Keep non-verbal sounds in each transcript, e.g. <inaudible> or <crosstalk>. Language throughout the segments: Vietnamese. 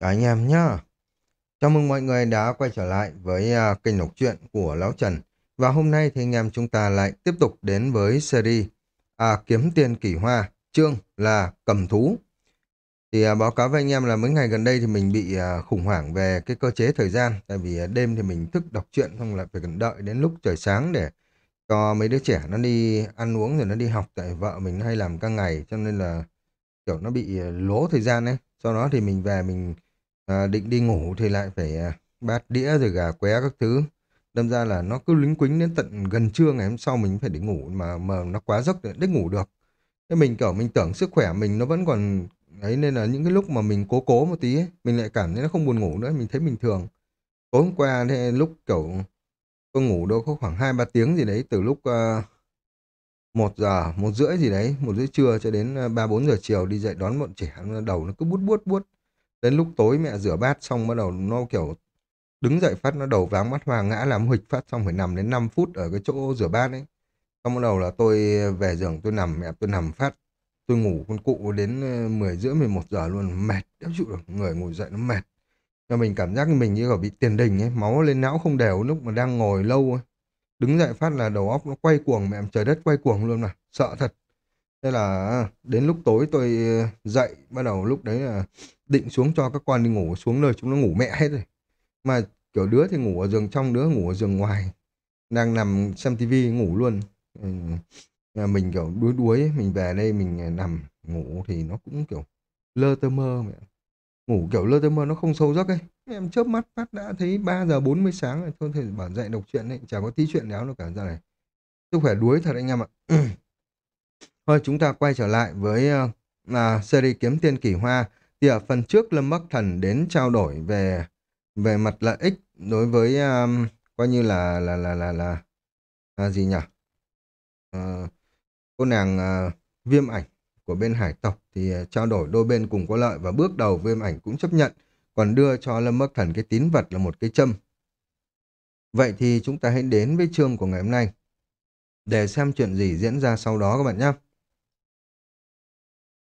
Cả anh em nhá. Chào mừng mọi người đã quay trở lại với uh, kênh đọc truyện của Lão Trần. Và hôm nay thì anh em chúng ta lại tiếp tục đến với series à, Kiếm Tiền Kỳ Hoa, chương là Cầm Thú. Thì uh, báo cáo với anh em là mấy ngày gần đây thì mình bị uh, khủng hoảng về cái cơ chế thời gian. Tại vì uh, đêm thì mình thức đọc truyện xong lại phải cần đợi đến lúc trời sáng để cho mấy đứa trẻ nó đi ăn uống rồi nó đi học. Tại vợ mình hay làm ca ngày cho nên là kiểu nó bị lố thời gian ấy. Sau đó thì mình về mình À, định đi ngủ thì lại phải à, bát đĩa rồi gà qué các thứ. Đâm ra là nó cứ lính quính đến tận gần trưa ngày hôm sau mình phải đi ngủ mà mà nó quá giấc để để ngủ được. Thế mình kiểu mình tưởng sức khỏe mình nó vẫn còn ấy nên là những cái lúc mà mình cố cố một tí ấy, mình lại cảm thấy nó không buồn ngủ nữa, mình thấy bình thường. Tối hôm qua thì lúc kiểu tôi ngủ đâu có khoảng hai ba tiếng gì đấy từ lúc à, uh, 1 giờ, một rưỡi gì đấy, một rưỡi trưa cho đến à, ba bốn giờ chiều đi dậy đón bọn trẻ, đầu nó cứ bút bút bút. Đến lúc tối mẹ rửa bát xong bắt đầu nó kiểu đứng dậy phát, nó đầu váng mắt hoa, ngã làm huỵch phát xong phải nằm đến 5 phút ở cái chỗ rửa bát ấy. Xong bắt đầu là tôi về giường, tôi nằm, mẹ tôi nằm phát tôi ngủ con cụ đến ờ, 10 rưỡi 11 giờ luôn, mệt, đéo chịu được người ngồi dậy nó mệt cho mình cảm giác mình như kiểu bị tiền đình ấy, máu lên não không đều lúc mà đang ngồi lâu ấy. đứng dậy phát là đầu óc nó quay cuồng, mẹ trời đất quay cuồng luôn mà, sợ thật thế là ờ, đến lúc tối tôi ờ, dậy, bắt đầu lúc đấy là định xuống cho các con đi ngủ xuống nơi chúng nó ngủ mẹ hết rồi. Mà kiểu đứa thì ngủ ở giường trong đứa ngủ ở giường ngoài. Đang nằm xem tivi ngủ luôn. Ừ. À, mình kiểu đuối đuối mình về đây mình nằm ngủ thì nó cũng kiểu lơ tơ mơ mẹ. Ngủ kiểu lơ tơ mơ nó không sâu giấc ấy. Em chớp mắt phát đã thấy 3 giờ 40 sáng rồi thôi thì bảo dậy đọc truyện ấy chả có tí chuyện nào đâu cả ra này. Sức khỏe đuối thật anh em ạ. <clears throat> Thôi chúng ta quay trở lại với uh, uh, series kiếm tiên kỳ hoa thì ở phần trước Lâm Bắc Thần đến trao đổi về về mặt lợi ích đối với um, coi như là là là là là, là gì nhỉ? Uh, cô nàng uh, viêm ảnh của bên hải tộc thì uh, trao đổi đôi bên cùng có lợi và bước đầu viêm ảnh cũng chấp nhận còn đưa cho Lâm Bắc Thần cái tín vật là một cái châm. Vậy thì chúng ta hãy đến với chương của ngày hôm nay để xem chuyện gì diễn ra sau đó các bạn nhé.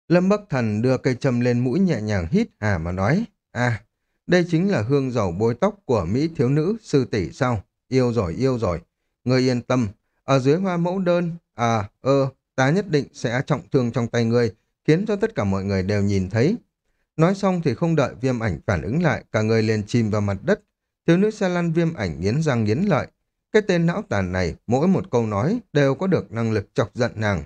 Lâm Bắc Thần đưa cây châm lên mũi nhẹ nhàng hít hà mà nói, à, đây chính là hương dầu bôi tóc của Mỹ thiếu nữ sư tỷ sao? Yêu rồi, yêu rồi. Ngươi yên tâm, ở dưới hoa mẫu đơn, à, ơ, ta nhất định sẽ trọng thương trong tay ngươi, khiến cho tất cả mọi người đều nhìn thấy. Nói xong thì không đợi viêm ảnh phản ứng lại, cả người liền chìm vào mặt đất. Thiếu nữ xe lăn viêm ảnh nghiến răng nghiến lợi. Cái tên não tàn này, mỗi một câu nói đều có được năng lực chọc giận nàng.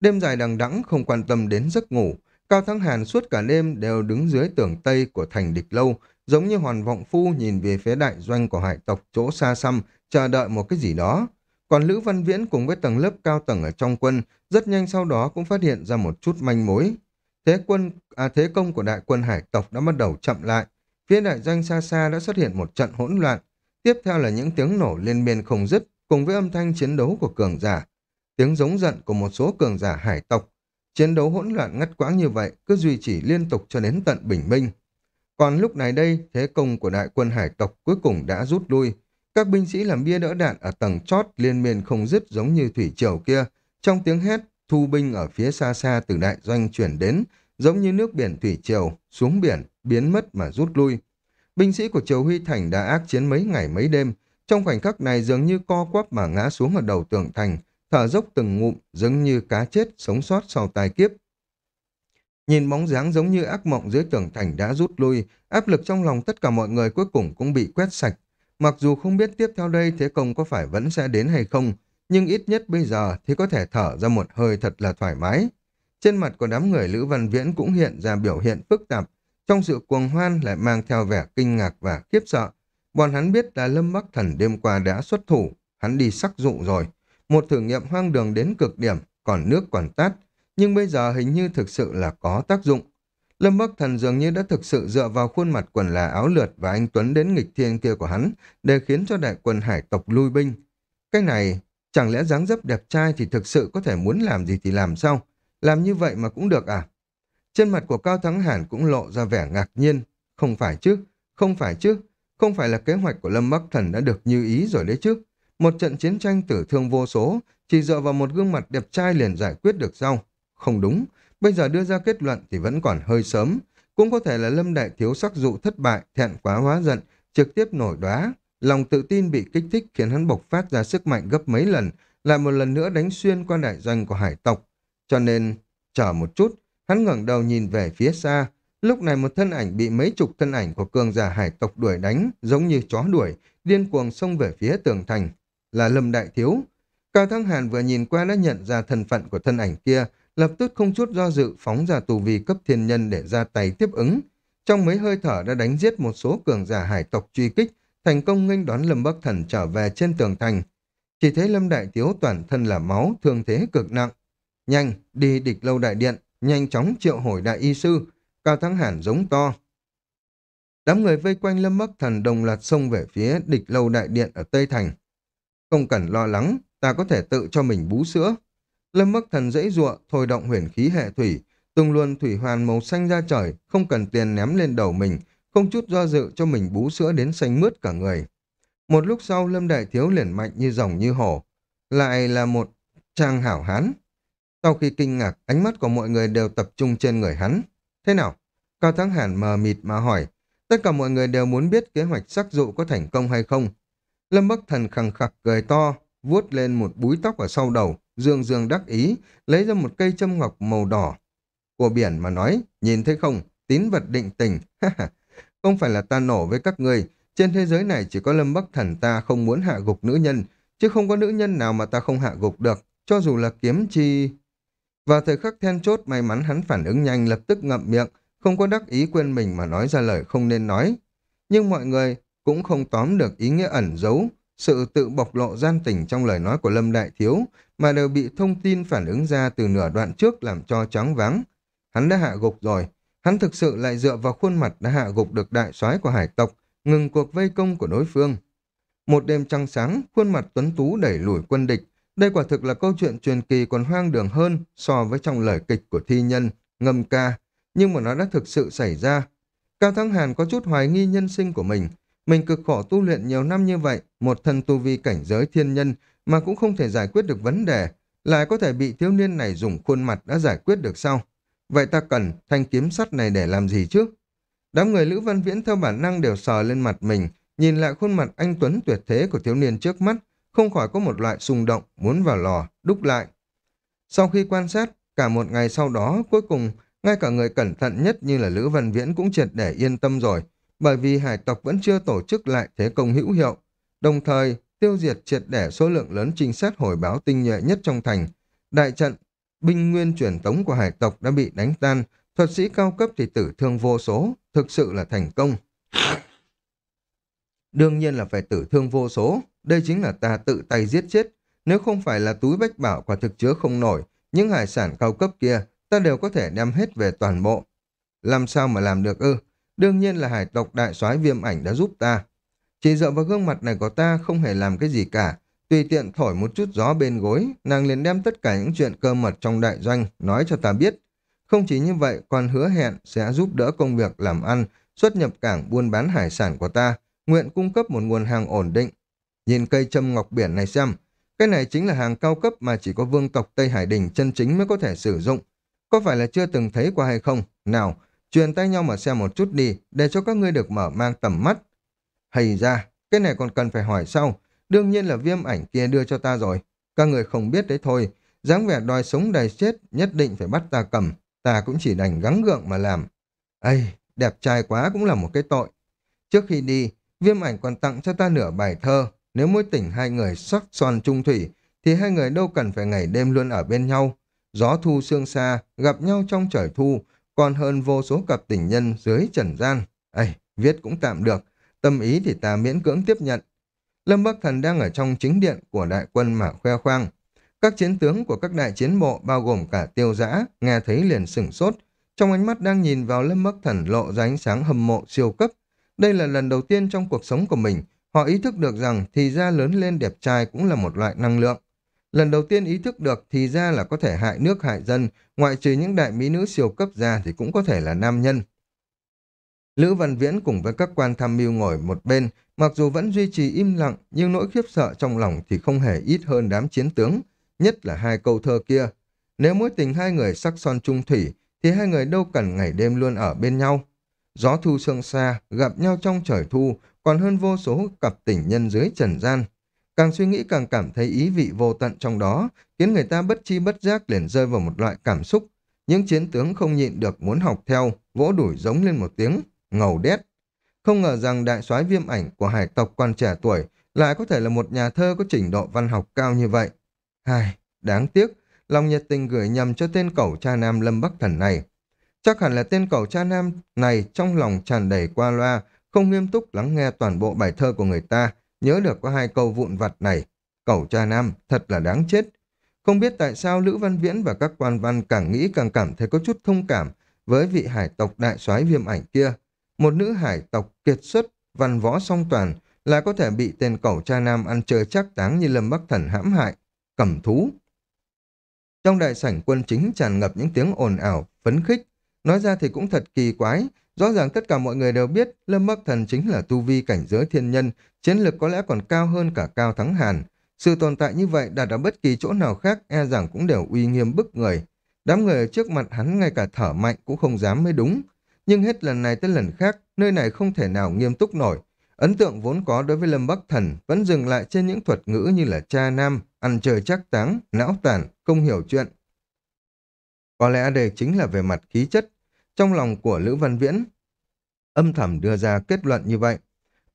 Đêm dài đằng đẵng không quan tâm đến giấc ngủ, Cao Thắng Hàn suốt cả đêm đều đứng dưới tường Tây của thành địch lâu, giống như hoàn vọng phu nhìn về phía đại doanh của hải tộc chỗ xa xăm, chờ đợi một cái gì đó. Còn Lữ Văn Viễn cùng với tầng lớp cao tầng ở trong quân, rất nhanh sau đó cũng phát hiện ra một chút manh mối. Thế quân, à, thế công của đại quân hải tộc đã bắt đầu chậm lại. Phía đại doanh xa xa đã xuất hiện một trận hỗn loạn. Tiếp theo là những tiếng nổ liên miên không dứt, cùng với âm thanh chiến đấu của cường giả tiếng giống giận của một số cường giả hải tộc. Chiến đấu hỗn loạn ngắt quãng như vậy cứ duy trì liên tục cho đến tận bình minh. Còn lúc này đây, thế công của đại quân hải tộc cuối cùng đã rút lui. Các binh sĩ làm bia đỡ đạn ở tầng chót liên miên không dứt giống như thủy triều kia. Trong tiếng hét, thu binh ở phía xa xa từ đại doanh chuyển đến, giống như nước biển thủy triều, xuống biển, biến mất mà rút lui. Binh sĩ của Triều Huy Thành đã ác chiến mấy ngày mấy đêm, trong khoảnh khắc này dường như co quắp mà ngã xuống ở đầu tường thành, thở dốc từng ngụm, giống như cá chết sống sót sau tai kiếp. Nhìn bóng dáng giống như ác mộng dưới tường thành đã rút lui, áp lực trong lòng tất cả mọi người cuối cùng cũng bị quét sạch. Mặc dù không biết tiếp theo đây thế công có phải vẫn sẽ đến hay không, nhưng ít nhất bây giờ thì có thể thở ra một hơi thật là thoải mái. Trên mặt của đám người Lữ Văn Viễn cũng hiện ra biểu hiện phức tạp, trong sự cuồng hoan lại mang theo vẻ kinh ngạc và khiếp sợ. Bọn hắn biết là Lâm Bắc Thần đêm qua đã xuất thủ, hắn đi sắc dụ rồi. Một thử nghiệm hoang đường đến cực điểm, còn nước còn tát, nhưng bây giờ hình như thực sự là có tác dụng. Lâm Bắc Thần dường như đã thực sự dựa vào khuôn mặt quần là áo lượt và anh Tuấn đến nghịch thiên kia của hắn để khiến cho đại quân hải tộc lui binh. Cái này, chẳng lẽ dáng dấp đẹp trai thì thực sự có thể muốn làm gì thì làm sao? Làm như vậy mà cũng được à? Trên mặt của Cao Thắng Hàn cũng lộ ra vẻ ngạc nhiên. Không phải chứ, không phải chứ, không phải là kế hoạch của Lâm Bắc Thần đã được như ý rồi đấy chứ. Một trận chiến tranh tử thương vô số, chỉ dựa vào một gương mặt đẹp trai liền giải quyết được sao? Không đúng, bây giờ đưa ra kết luận thì vẫn còn hơi sớm. Cũng có thể là Lâm Đại Thiếu sắc dụ thất bại, thẹn quá hóa giận, trực tiếp nổi đoá. Lòng tự tin bị kích thích khiến hắn bộc phát ra sức mạnh gấp mấy lần, lại một lần nữa đánh xuyên qua đại doanh của hải tộc. Cho nên, chờ một chút, hắn ngẩng đầu nhìn về phía xa. Lúc này một thân ảnh bị mấy chục thân ảnh của cường giả hải tộc đuổi đánh, giống như chó đuổi, điên cuồng xông về phía tường thành. Là Lâm Đại Thiếu. Cao Thăng Hàn vừa nhìn qua đã nhận ra thân phận của thân ảnh kia, lập tức không chút do dự phóng ra tù vi cấp thiên nhân để ra tay tiếp ứng. Trong mấy hơi thở đã đánh giết một số cường giả hải tộc truy kích, thành công nghênh đón Lâm Bắc Thần trở về trên tường thành. Chỉ thấy Lâm Đại Thiếu toàn thân là máu, thương thế cực nặng. Nhanh, đi địch lâu đại điện, nhanh chóng triệu hồi đại y sư, Cao Thắng Hàn giống to. Đám người vây quanh Lâm Bắc Thần đồng loạt xông về phía địch lâu đại điện ở Tây Thành. Không cần lo lắng, ta có thể tự cho mình bú sữa. Lâm Bắc Thần dãy dụa, thôi động huyền khí hệ thủy, tung luôn thủy hoàn màu xanh ra trời, không cần tiền ném lên đầu mình, không chút do dự cho mình bú sữa đến xanh mướt cả người. Một lúc sau Lâm Đại Thiếu liền mạnh như rồng như hổ. Lại là một trang hảo hán. Sau khi kinh ngạc, ánh mắt của mọi người đều tập trung trên người hắn. Thế nào? Cao Thắng Hàn mờ mịt mà hỏi. Tất cả mọi người đều muốn biết kế hoạch sắc dụ có thành công hay không. Lâm Bắc Thần khẳng khặc cười to, vuốt lên một búi tóc ở sau đầu, dương dương đắc ý, lấy ra một cây châm ngọc màu đỏ. Của biển mà nói, nhìn thấy không, tín vật định tình, không phải là ta nổ với các người, trên thế giới này chỉ có Lâm Bắc Thần ta không muốn hạ gục nữ nhân, chứ không có nữ nhân nào mà ta không hạ gục được, cho dù là kiếm chi... Vào thời khắc then chốt may mắn hắn phản ứng nhanh lập tức ngậm miệng, không có đắc ý quên mình mà nói ra lời không nên nói. Nhưng mọi người cũng không tóm được ý nghĩa ẩn giấu, sự tự bộc lộ gian tình trong lời nói của Lâm Đại Thiếu, mà đều bị thông tin phản ứng ra từ nửa đoạn trước làm cho chóng váng. Hắn đã hạ gục rồi, hắn thực sự lại dựa vào khuôn mặt đã hạ gục được đại soái của hải tộc, ngừng cuộc vây công của đối phương. Một đêm trăng sáng, khuôn mặt tuấn tú đẩy lùi quân địch. Đây quả thực là câu chuyện truyền kỳ còn hoang đường hơn so với trong lời kịch của thi nhân, ngâm ca. Nhưng mà nó đã thực sự xảy ra. Cao Thắng Hàn có chút hoài nghi nhân sinh của mình. Mình cực khổ tu luyện nhiều năm như vậy, một thân tu vi cảnh giới thiên nhân mà cũng không thể giải quyết được vấn đề, lại có thể bị thiếu niên này dùng khuôn mặt đã giải quyết được sao? Vậy ta cần thanh kiếm sắt này để làm gì chứ? Đám người Lữ Văn Viễn theo bản năng đều sờ lên mặt mình, nhìn lại khuôn mặt anh Tuấn tuyệt thế của thiếu niên trước mắt, không khỏi có một loại xung động, muốn vào lò, đúc lại. Sau khi quan sát, cả một ngày sau đó, cuối cùng, ngay cả người cẩn thận nhất như là Lữ Văn Viễn cũng triệt để yên tâm rồi, bởi vì hải tộc vẫn chưa tổ chức lại thế công hữu hiệu. Đồng thời, tiêu diệt triệt để số lượng lớn trinh sát hồi báo tinh nhuệ nhất trong thành. Đại trận, binh nguyên truyền tống của hải tộc đã bị đánh tan, thuật sĩ cao cấp thì tử thương vô số, thực sự là thành công. Đương nhiên là phải tử thương vô số, đây chính là ta tự tay giết chết. Nếu không phải là túi bách bảo quả thực chứa không nổi, những hải sản cao cấp kia ta đều có thể đem hết về toàn bộ. Làm sao mà làm được ư? Đương nhiên là hải tộc đại soái viêm ảnh đã giúp ta. Chỉ dựa vào gương mặt này của ta không hề làm cái gì cả. Tùy tiện thổi một chút gió bên gối, nàng liền đem tất cả những chuyện cơ mật trong đại doanh nói cho ta biết. Không chỉ như vậy, còn hứa hẹn sẽ giúp đỡ công việc làm ăn, xuất nhập cảng buôn bán hải sản của ta, nguyện cung cấp một nguồn hàng ổn định. Nhìn cây châm ngọc biển này xem, cái này chính là hàng cao cấp mà chỉ có vương tộc Tây Hải Đình chân chính mới có thể sử dụng. Có phải là chưa từng thấy qua hay không? Nào, truyền tay nhau mà xem một chút đi, để cho các ngươi được mở mang tầm mắt. Hay ra, cái này còn cần phải hỏi sau. Đương nhiên là viêm ảnh kia đưa cho ta rồi. Các người không biết đấy thôi. dáng vẻ đòi sống đầy chết, nhất định phải bắt ta cầm. Ta cũng chỉ đành gắng gượng mà làm. Ây, đẹp trai quá cũng là một cái tội. Trước khi đi, viêm ảnh còn tặng cho ta nửa bài thơ. Nếu mối tình hai người sắc son trung thủy, thì hai người đâu cần phải ngày đêm luôn ở bên nhau. Gió thu sương xa, gặp nhau trong trời thu, còn hơn vô số cặp tình nhân dưới trần gian. Ây, viết cũng tạm được, tâm ý thì ta miễn cưỡng tiếp nhận. Lâm Bắc Thần đang ở trong chính điện của đại quân mà khoe khoang. Các chiến tướng của các đại chiến bộ bao gồm cả tiêu giã, nghe thấy liền sửng sốt. Trong ánh mắt đang nhìn vào Lâm Bắc Thần lộ ra ánh sáng hâm mộ siêu cấp. Đây là lần đầu tiên trong cuộc sống của mình, họ ý thức được rằng thì ra lớn lên đẹp trai cũng là một loại năng lượng. Lần đầu tiên ý thức được thì ra là có thể hại nước hại dân, ngoại trừ những đại mỹ nữ siêu cấp ra thì cũng có thể là nam nhân. Lữ Văn Viễn cùng với các quan tham mưu ngồi một bên, mặc dù vẫn duy trì im lặng, nhưng nỗi khiếp sợ trong lòng thì không hề ít hơn đám chiến tướng, nhất là hai câu thơ kia. Nếu mối tình hai người sắc son trung thủy, thì hai người đâu cần ngày đêm luôn ở bên nhau. gió thu sương xa, gặp nhau trong trời thu, còn hơn vô số cặp tình nhân dưới trần gian. Càng suy nghĩ càng cảm thấy ý vị vô tận trong đó, khiến người ta bất chi bất giác liền rơi vào một loại cảm xúc. Những chiến tướng không nhịn được muốn học theo, vỗ đuổi giống lên một tiếng, ngầu đét. Không ngờ rằng đại soái viêm ảnh của hải tộc quan trẻ tuổi lại có thể là một nhà thơ có trình độ văn học cao như vậy. ai đáng tiếc, lòng nhiệt tình gửi nhầm cho tên cẩu cha nam Lâm Bắc Thần này. Chắc hẳn là tên cẩu cha nam này trong lòng tràn đầy qua loa, không nghiêm túc lắng nghe toàn bộ bài thơ của người ta, nhớ được có hai câu vụn vặt này. Cẩu cha nam, thật là đáng chết. Không biết tại sao Lữ Văn Viễn và các quan văn càng nghĩ càng cảm thấy có chút thông cảm với vị hải tộc đại soái viêm ảnh kia. Một nữ hải tộc kiệt xuất, văn võ song toàn, là có thể bị tên cẩu cha nam ăn chơi chắc táng như Lâm Bắc Thần hãm hại, cầm thú. Trong đại sảnh quân chính tràn ngập những tiếng ồn ào, phấn khích. Nói ra thì cũng thật kỳ quái, rõ ràng tất cả mọi người đều biết Lâm Bắc Thần chính là tu vi cảnh giới thiên nhân, chiến lực có lẽ còn cao hơn cả Cao Thắng Hàn. Sự tồn tại như vậy đặt ở bất kỳ chỗ nào khác e rằng cũng đều uy nghiêm bức người. Đám người ở trước mặt hắn ngay cả thở mạnh cũng không dám mới đúng. Nhưng hết lần này tới lần khác, nơi này không thể nào nghiêm túc nổi. Ấn tượng vốn có đối với Lâm Bắc Thần vẫn dừng lại trên những thuật ngữ như là cha nam, ăn chơi chắc táng, não tàn, không hiểu chuyện. Có lẽ đây chính là về mặt khí chất. Trong lòng của Lữ Văn Viễn, âm thầm đưa ra kết luận như vậy.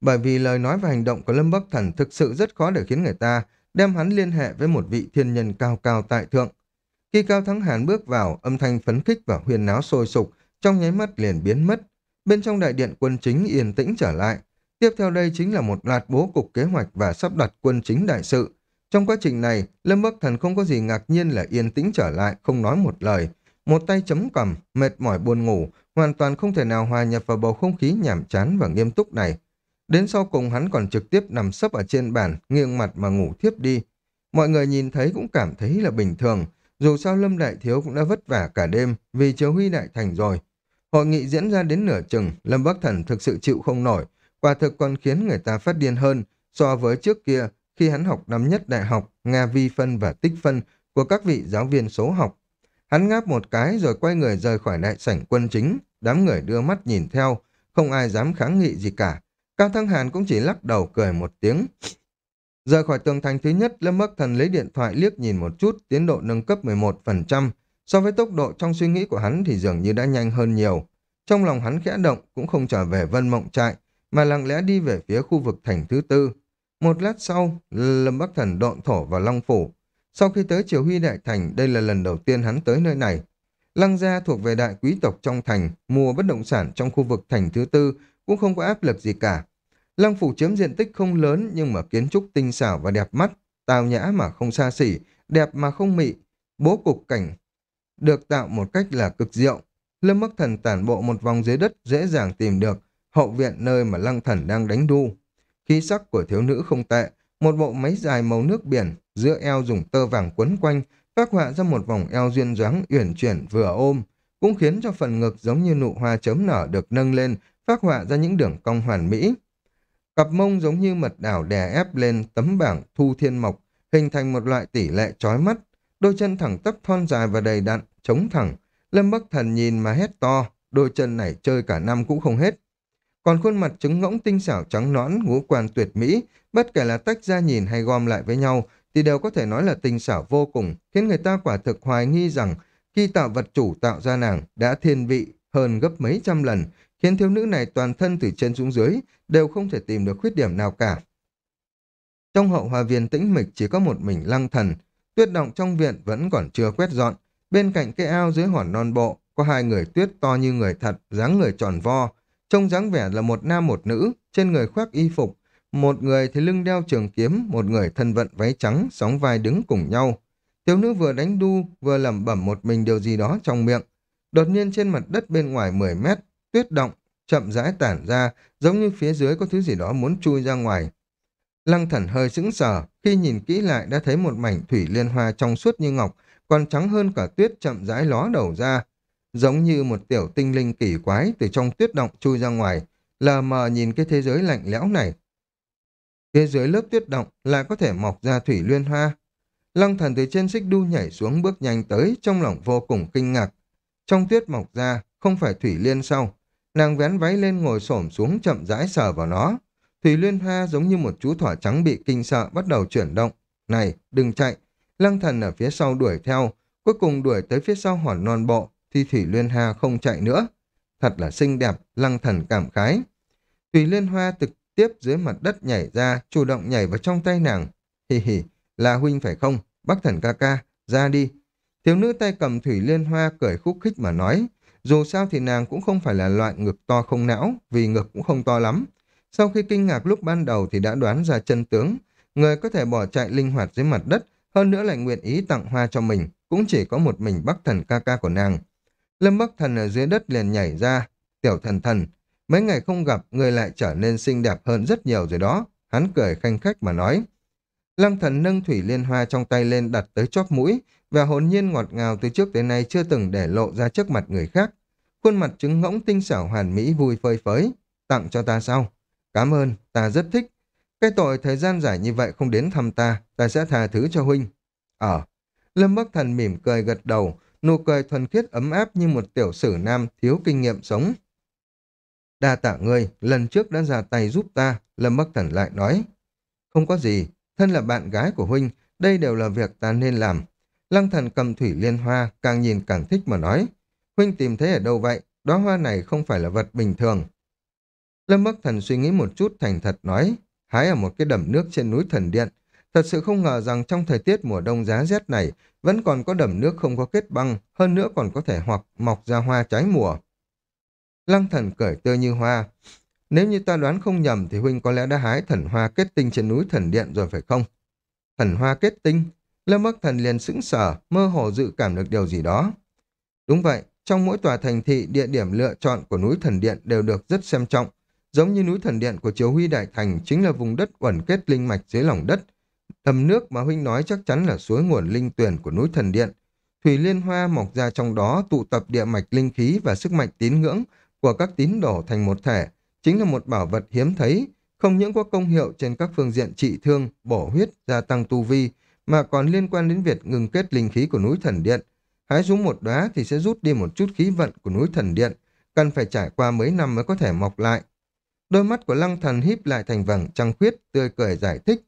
Bởi vì lời nói và hành động của Lâm Bắc Thần thực sự rất khó để khiến người ta đem hắn liên hệ với một vị thiên nhân cao cao tại thượng. Khi Cao Thắng Hàn bước vào, âm thanh phấn khích và huyền náo sôi sục, trong nháy mắt liền biến mất. Bên trong đại điện quân chính yên tĩnh trở lại. Tiếp theo đây chính là một loạt bố cục kế hoạch và sắp đặt quân chính đại sự. Trong quá trình này, Lâm Bắc Thần không có gì ngạc nhiên là yên tĩnh trở lại, không nói một lời. Một tay chấm cầm, mệt mỏi buồn ngủ, hoàn toàn không thể nào hòa nhập vào bầu không khí nhảm chán và nghiêm túc này. Đến sau cùng hắn còn trực tiếp nằm sấp ở trên bàn, nghiêng mặt mà ngủ thiếp đi. Mọi người nhìn thấy cũng cảm thấy là bình thường, dù sao Lâm Đại Thiếu cũng đã vất vả cả đêm vì chiếu huy đại thành rồi. Hội nghị diễn ra đến nửa chừng, Lâm Bắc Thần thực sự chịu không nổi, quả thực còn khiến người ta phát điên hơn so với trước kia khi hắn học năm nhất đại học, Nga vi phân và tích phân của các vị giáo viên số học. Hắn ngáp một cái rồi quay người rời khỏi đại sảnh quân chính, đám người đưa mắt nhìn theo, không ai dám kháng nghị gì cả. Cao Thăng Hàn cũng chỉ lắc đầu cười một tiếng. Rời khỏi tường thành thứ nhất, Lâm Bắc Thần lấy điện thoại liếc nhìn một chút, tiến độ nâng cấp 11%. So với tốc độ trong suy nghĩ của hắn thì dường như đã nhanh hơn nhiều. Trong lòng hắn khẽ động, cũng không trở về Vân Mộng Trại, mà lặng lẽ đi về phía khu vực thành thứ tư. Một lát sau, Lâm Bắc Thần độn thổ vào Long Phủ. Sau khi tới Triều Huy Đại Thành, đây là lần đầu tiên hắn tới nơi này. Lăng gia thuộc về đại quý tộc trong thành, mua bất động sản trong khu vực thành thứ tư cũng không có áp lực gì cả. Lăng phủ chiếm diện tích không lớn nhưng mà kiến trúc tinh xảo và đẹp mắt, tào nhã mà không xa xỉ, đẹp mà không mị. Bố cục cảnh được tạo một cách là cực diệu. Lâm Bắc Thần tản bộ một vòng dưới đất dễ dàng tìm được hậu viện nơi mà Lăng Thần đang đánh đu. Khí sắc của thiếu nữ không tệ, một bộ máy dài màu nước biển, giữa eo dùng tơ vàng quấn quanh, phát họa ra một vòng eo duyên dáng uyển chuyển vừa ôm, cũng khiến cho phần ngực giống như nụ hoa chớm nở được nâng lên, phát họa ra những đường cong hoàn mỹ. Cặp mông giống như mật đảo đè ép lên tấm bảng thu thiên mộc, hình thành một loại tỷ lệ chói mắt. Đôi chân thẳng tắp thon dài và đầy đặn, chống thẳng. Lâm Bắc Thần nhìn mà hét to, đôi chân này chơi cả năm cũng không hết. Còn khuôn mặt trứng ngỗng tinh xảo trắng nõn, ngũ quan tuyệt mỹ, bất kể là tách ra nhìn hay gom lại với nhau, thì đều có thể nói là tinh xảo vô cùng, khiến người ta quả thực hoài nghi rằng khi tạo vật chủ tạo ra nàng đã thiên vị hơn gấp mấy trăm lần, khiến thiếu nữ này toàn thân từ trên xuống dưới đều không thể tìm được khuyết điểm nào cả. Trong hậu hòa viên tĩnh mịch chỉ có một mình lăng thần, tuyết động trong viện vẫn còn chưa quét dọn. Bên cạnh cây ao dưới hòn non bộ, có hai người tuyết to như người thật, dáng người tròn vo. Trông dáng vẻ là một nam một nữ, trên người khoác y phục. Một người thì lưng đeo trường kiếm, một người thân vận váy trắng, sóng vai đứng cùng nhau. Thiếu nữ vừa đánh đu, vừa lẩm bẩm một mình điều gì đó trong miệng. Đột nhiên trên mặt đất bên ngoài 10 mét, tuyết động, chậm rãi tản ra, giống như phía dưới có thứ gì đó muốn chui ra ngoài. Lăng thần hơi sững sờ, khi nhìn kỹ lại đã thấy một mảnh thủy liên hoa trong suốt như ngọc, còn trắng hơn cả tuyết chậm rãi ló đầu ra. Giống như một tiểu tinh linh kỳ quái từ trong tuyết động chui ra ngoài, lờ mờ nhìn cái thế giới lạnh lẽo này. Phía dưới lớp tuyết động lại có thể mọc ra thủy liên hoa. Lăng thần từ trên xích đu nhảy xuống bước nhanh tới, trong lòng vô cùng kinh ngạc. Trong tuyết mọc ra, không phải thủy liên sau, Nàng vén váy lên ngồi xổm xuống chậm rãi sờ vào nó. Thủy Liên Hoa giống như một chú thỏ trắng bị kinh sợ bắt đầu chuyển động. Này, đừng chạy. Lăng thần ở phía sau đuổi theo. Cuối cùng đuổi tới phía sau hòn non bộ thì Thủy Liên Hoa không chạy nữa. Thật là xinh đẹp, lăng thần cảm khái. Thủy Liên Hoa trực tiếp dưới mặt đất nhảy ra, chủ động nhảy vào trong tay nàng. Hì hì, là huynh phải không? Bắc thần ca ca, ra đi. Thiếu nữ tay cầm Thủy Liên Hoa cười khúc khích mà nói. Dù sao thì nàng cũng không phải là loại ngực to không não, vì ngực cũng không to lắm. Sau khi kinh ngạc lúc ban đầu thì đã đoán ra chân tướng. Người có thể bỏ chạy linh hoạt dưới mặt đất, hơn nữa lại nguyện ý tặng hoa cho mình, cũng chỉ có một mình Bắc thần ca ca của nàng. Lâm Bắc thần ở dưới đất liền nhảy ra. Tiểu thần thần, mấy ngày không gặp, người lại trở nên xinh đẹp hơn rất nhiều rồi đó. Hắn cười khanh khách mà nói. Lăng thần nâng thủy liên hoa trong tay lên đặt tới chóp mũi, và hồn nhiên ngọt ngào từ trước tới nay chưa từng để lộ ra trước mặt người khác. Khuôn mặt trứng ngỗng tinh xảo hoàn mỹ vui phơi phới. Tặng cho ta sao? Cảm ơn, ta rất thích. Cái tội thời gian dài như vậy không đến thăm ta, ta sẽ tha thứ cho huynh. Ờ. Lâm Bắc Thần mỉm cười gật đầu, nụ cười thuần khiết ấm áp như một tiểu sử nam thiếu kinh nghiệm sống. Đa tạ ngươi, lần trước đã ra tay giúp ta, Lâm Bắc Thần lại nói. Không có gì, thân là bạn gái của huynh, đây đều là việc ta nên làm. Lăng thần cầm thủy liên hoa, càng nhìn càng thích mà nói. Huynh tìm thấy ở đâu vậy? Đóa hoa này không phải là vật bình thường. Lâm Bắc Thần suy nghĩ một chút thành thật nói, hái ở một cái đầm nước trên núi Thần Điện. Thật sự không ngờ rằng trong thời tiết mùa đông giá rét này vẫn còn có đầm nước không có kết băng, hơn nữa còn có thể hoặc mọc ra hoa trái mùa. Lăng thần cởi tươi như hoa. Nếu như ta đoán không nhầm thì huynh có lẽ đã hái thần hoa kết tinh trên núi Thần Điện rồi phải không? Thần hoa kết tinh? Lâm Bắc Thần liền sững sờ, mơ hồ dự cảm được điều gì đó. Đúng vậy, trong mỗi tòa thành thị, địa điểm lựa chọn của núi Thần Điện đều được rất xem trọng. Giống như núi Thần Điện của Triều Huy Đại Thành chính là vùng đất uẩn kết linh mạch dưới lòng đất. Tầm nước mà huynh nói chắc chắn là suối nguồn linh tuyển của núi Thần Điện. Thủy liên hoa mọc ra trong đó tụ tập địa mạch linh khí và sức mạnh tín ngưỡng của các tín đồ thành một thể, chính là một bảo vật hiếm thấy, không những có công hiệu trên các phương diện trị thương, bổ huyết, gia tăng tu vi, mà còn liên quan đến việc ngừng kết linh khí của núi thần điện. Hái xuống một đóa thì sẽ rút đi một chút khí vận của núi thần điện, cần phải trải qua mấy năm mới có thể mọc lại. Đôi mắt của lăng thần híp lại thành vầng trăng khuyết, tươi cười giải thích.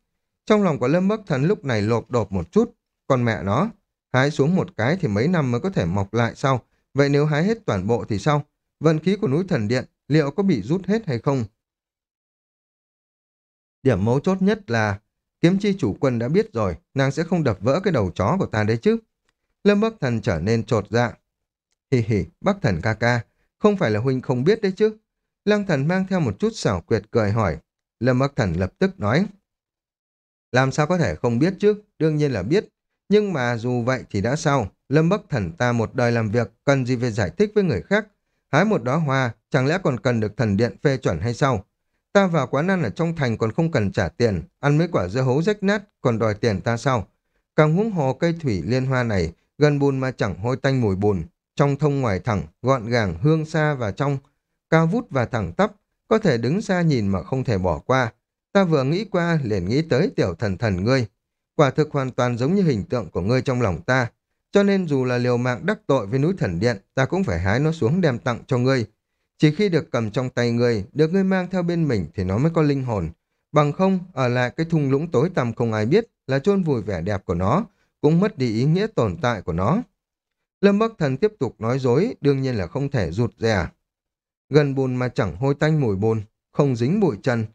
Trong lòng của Lâm Bắc Thần lúc này lộp đột một chút, còn mẹ nó, hái xuống một cái thì mấy năm mới có thể mọc lại sau, vậy nếu hái hết toàn bộ thì sao? Vận khí của núi thần điện liệu có bị rút hết hay không? Điểm mấu chốt nhất là Kiếm chi chủ quân đã biết rồi, nàng sẽ không đập vỡ cái đầu chó của ta đấy chứ. Lâm Bắc Thần trở nên trột dạ. Hì hì, Bắc Thần ca ca, không phải là huynh không biết đấy chứ. Lăng thần mang theo một chút xảo quyệt cười hỏi. Lâm Bắc Thần lập tức nói. Làm sao có thể không biết chứ, đương nhiên là biết. Nhưng mà dù vậy thì đã sao, Lâm Bắc Thần ta một đời làm việc, cần gì phải giải thích với người khác. Hái một đóa hoa, chẳng lẽ còn cần được thần điện phê chuẩn hay sao? Ta vào quán ăn ở trong thành còn không cần trả tiền, ăn mấy quả dưa hấu rách nát, còn đòi tiền ta sao? Càng huống hồ cây thủy liên hoa này, gần bùn mà chẳng hôi tanh mùi bùn, trong thông ngoài thẳng, gọn gàng, hương xa và trong, cao vút và thẳng tắp, có thể đứng xa nhìn mà không thể bỏ qua. Ta vừa nghĩ qua liền nghĩ tới tiểu thần thần ngươi. Quả thực hoàn toàn giống như hình tượng của ngươi trong lòng ta. Cho nên dù là liều mạng đắc tội với núi thần điện, ta cũng phải hái nó xuống đem tặng cho ngươi. Chỉ khi được cầm trong tay ngươi, được ngươi mang theo bên mình thì nó mới có linh hồn. Bằng không, ở lại cái thung lũng tối tăm không ai biết là chôn vùi vẻ đẹp của nó, cũng mất đi ý nghĩa tồn tại của nó. Lâm Bắc Thần tiếp tục nói dối, đương nhiên là không thể rụt rè. Gần bùn mà chẳng hôi tanh mùi bùn, không dính bụi chân.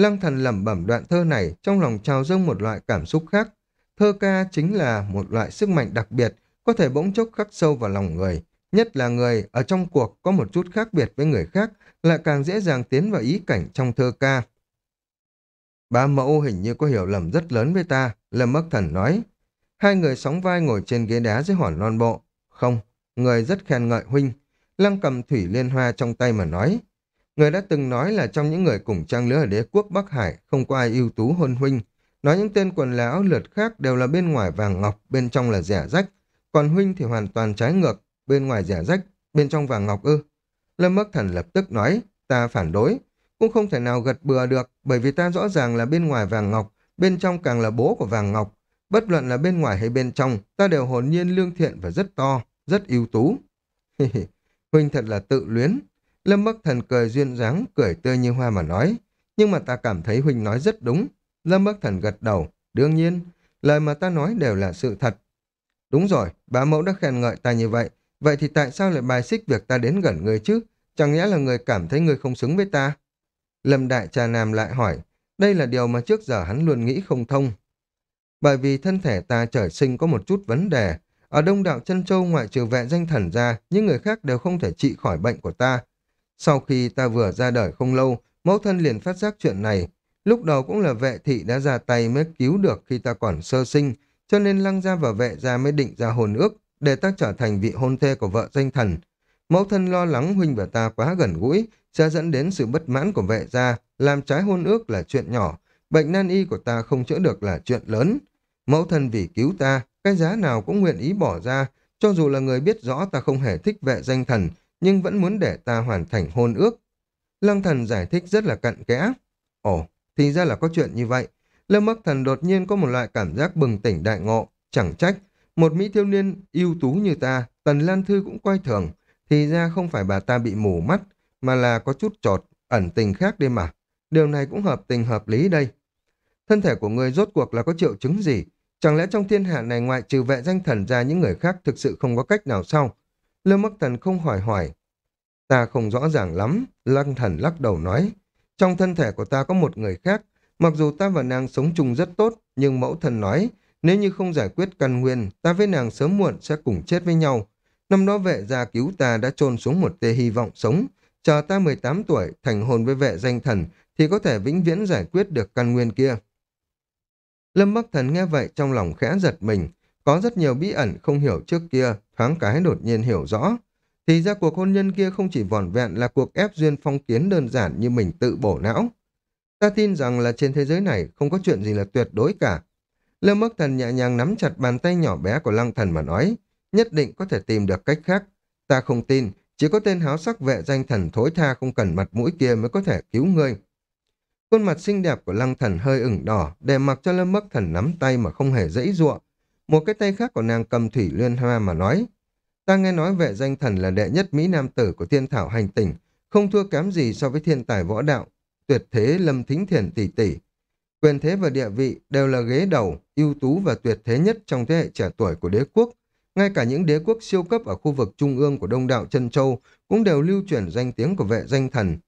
Lăng thần lẩm bẩm đoạn thơ này trong lòng trào dâng một loại cảm xúc khác. Thơ ca chính là một loại sức mạnh đặc biệt, có thể bỗng chốc khắc sâu vào lòng người, Nhất là người ở trong cuộc có một chút khác biệt với người khác lại càng dễ dàng tiến vào ý cảnh trong thơ ca. Ba mẫu hình như có hiểu lầm rất lớn với ta, Lâm Bắc Thần nói. Hai người sóng vai ngồi trên ghế đá dưới hòn non bộ. Không, người rất khen ngợi huynh. Lăng cầm thủy liên hoa trong tay mà nói. Người đã từng nói là trong những người cùng trang lứa ở đế quốc Bắc Hải không có ai ưu tú hơn huynh. Nói những tên quần lão lượt khác đều là bên ngoài vàng ngọc, bên trong là rẻ rách. Còn huynh thì hoàn toàn trái ngược, bên ngoài rẻ rách, bên trong vàng ngọc ư. Lâm Bắc Thần lập tức nói, ta phản đối, cũng không thể nào gật bừa được, bởi vì ta rõ ràng là bên ngoài vàng ngọc, bên trong càng là bố của vàng ngọc. Bất luận là bên ngoài hay bên trong, ta đều hồn nhiên lương thiện và rất to, rất ưu tú. <laughs> Huynh thật là tự luyến. Lâm Bắc Thần cười duyên dáng, cười tươi như hoa mà nói. Nhưng mà ta cảm thấy Huynh nói rất đúng. Lâm Bắc Thần gật đầu. Đương nhiên, lời mà ta nói đều là sự thật. Đúng rồi, bá mẫu đã khen ngợi ta như vậy. Vậy thì tại sao lại bài xích việc ta đến gần người chứ? Chẳng nhẽ là người cảm thấy người không xứng với ta? Lâm Đại Trà Nam lại hỏi. Đây là điều mà trước giờ hắn luôn nghĩ không thông. Bởi vì thân thể ta trời sinh có một chút vấn đề. Ở đông đạo chân châu ngoại trừ vệ danh thần ra, những người khác đều không thể trị khỏi bệnh của ta. Sau khi ta vừa ra đời không lâu, mẫu thân liền phát giác chuyện này. Lúc đầu cũng là vệ thị đã ra tay mới cứu được khi ta còn sơ sinh, cho nên lăng gia và vệ gia mới định ra hôn ước, để ta trở thành vị hôn thê của vợ danh thần. Mẫu thân lo lắng huynh và ta quá gần gũi, sẽ dẫn đến sự bất mãn của vệ gia, làm trái hôn ước là chuyện nhỏ, bệnh nan y của ta không chữa được là chuyện lớn. Mẫu thân vì cứu ta, cái giá nào cũng nguyện ý bỏ ra, cho dù là người biết rõ ta không hề thích vệ danh thần, nhưng vẫn muốn để ta hoàn thành hôn ước. Lăng thần giải thích rất là cặn kẽ. Ồ, thì ra là có chuyện như vậy. Lâm Bắc Thần đột nhiên có một loại cảm giác bừng tỉnh đại ngộ, chẳng trách. Một Mỹ thiếu niên ưu tú như ta, Tần Lan Thư cũng coi thường. Thì ra không phải bà ta bị mù mắt, mà là có chút trọt ẩn tình khác đi mà. Điều này cũng hợp tình hợp lý đây. Thân thể của người rốt cuộc là có triệu chứng gì? Chẳng lẽ trong thiên hạ này ngoại trừ vệ danh thần ra những người khác thực sự không có cách nào sao? Lâm Bắc Thần không hỏi hỏi. Ta không rõ ràng lắm, Lăng Thần lắc đầu nói. Trong thân thể của ta có một người khác, mặc dù ta và nàng sống chung rất tốt, nhưng mẫu thần nói, nếu như không giải quyết căn nguyên, ta với nàng sớm muộn sẽ cùng chết với nhau. Năm đó vệ gia cứu ta đã trôn xuống một tê hy vọng sống, chờ ta 18 tuổi thành hôn với vệ danh thần thì có thể vĩnh viễn giải quyết được căn nguyên kia. Lâm Bắc Thần nghe vậy trong lòng khẽ giật mình, có rất nhiều bí ẩn không hiểu trước kia, thoáng cái đột nhiên hiểu rõ. Thì ra cuộc hôn nhân kia không chỉ vòn vẹn là cuộc ép duyên phong kiến đơn giản như mình tự bổ não. Ta tin rằng là trên thế giới này không có chuyện gì là tuyệt đối cả. Lâm Bắc Thần nhẹ nhàng nắm chặt bàn tay nhỏ bé của Lăng Thần mà nói, nhất định có thể tìm được cách khác. Ta không tin, chỉ có tên háo sắc vệ danh thần thối tha không cần mặt mũi kia mới có thể cứu ngươi. Khuôn mặt xinh đẹp của lăng thần hơi ửng đỏ, để mặc cho lâm bắc thần nắm tay mà không hề dãy ruộng. Một cái tay khác của nàng cầm thủy liên hoa mà nói. Ta nghe nói vệ danh thần là đệ nhất Mỹ Nam tử của thiên thảo hành tỉnh, không thua kém gì so với thiên tài võ đạo, tuyệt thế lâm thính thiền tỷ tỷ. Quyền thế và địa vị đều là ghế đầu, ưu tú và tuyệt thế nhất trong thế hệ trẻ tuổi của đế quốc. Ngay cả những đế quốc siêu cấp ở khu vực trung ương của đông đạo chân châu cũng đều lưu truyền danh tiếng của vệ danh thần.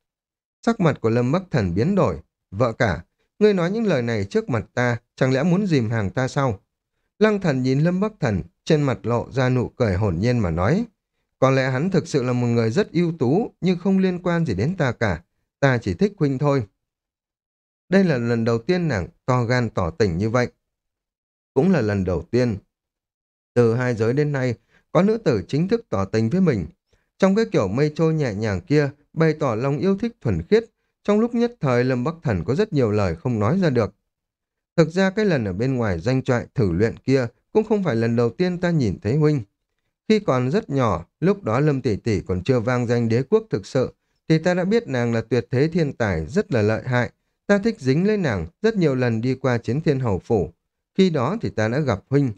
Sắc mặt của Lâm Bắc Thần biến đổi, Vợ cả, ngươi nói những lời này trước mặt ta, chẳng lẽ muốn dìm hàng ta sao? Lăng thần nhìn Lâm Bắc Thần, trên mặt lộ ra nụ cười hồn nhiên mà nói. Có lẽ hắn thực sự là một người rất ưu tú, nhưng không liên quan gì đến ta cả. Ta chỉ thích huynh thôi. Đây là lần đầu tiên nàng to gan tỏ tình như vậy. Cũng là lần đầu tiên. Từ hai giới đến nay, có nữ tử chính thức tỏ tình với mình. Trong cái kiểu mây trôi nhẹ nhàng kia, bày tỏ lòng yêu thích thuần khiết, trong lúc nhất thời Lâm Bắc Thần có rất nhiều lời không nói ra được. Thực ra cái lần ở bên ngoài danh trại thử luyện kia cũng không phải lần đầu tiên ta nhìn thấy huynh. Khi còn rất nhỏ, lúc đó Lâm Tỷ Tỷ còn chưa vang danh đế quốc thực sự, thì ta đã biết nàng là tuyệt thế thiên tài, rất là lợi hại. Ta thích dính lấy nàng, rất nhiều lần đi qua chiến thiên hầu phủ. Khi đó thì ta đã gặp huynh.